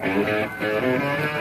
Thank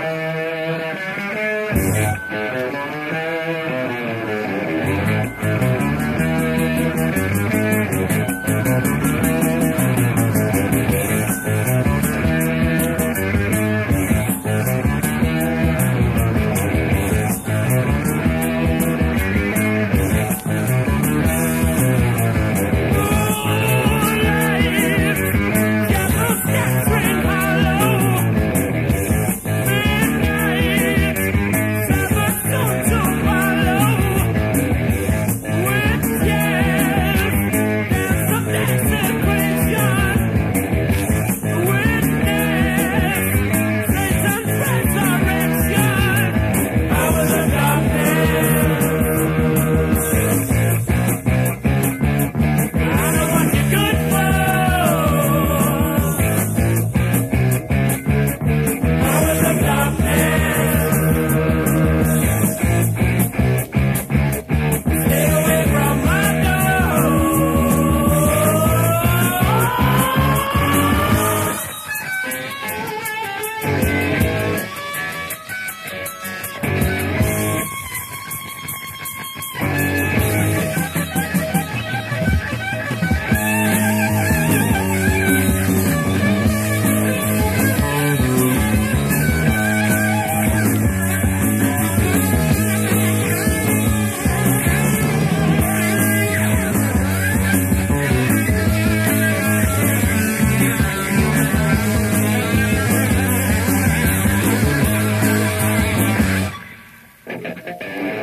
Thank you.